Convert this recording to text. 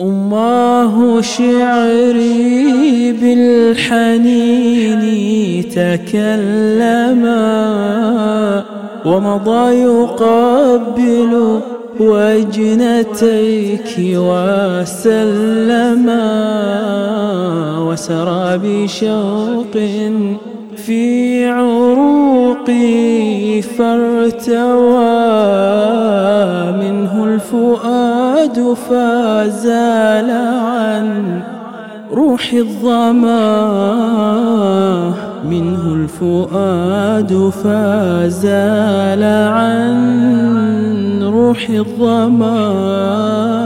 أماه شعري بالحنين تكلما ومضى يقبل وجنتيك وسلما وسرى بشوق في عروقي فارتوى منه الفؤاد فزال عن روح الظما منه الفؤاد فزال عن روح الظما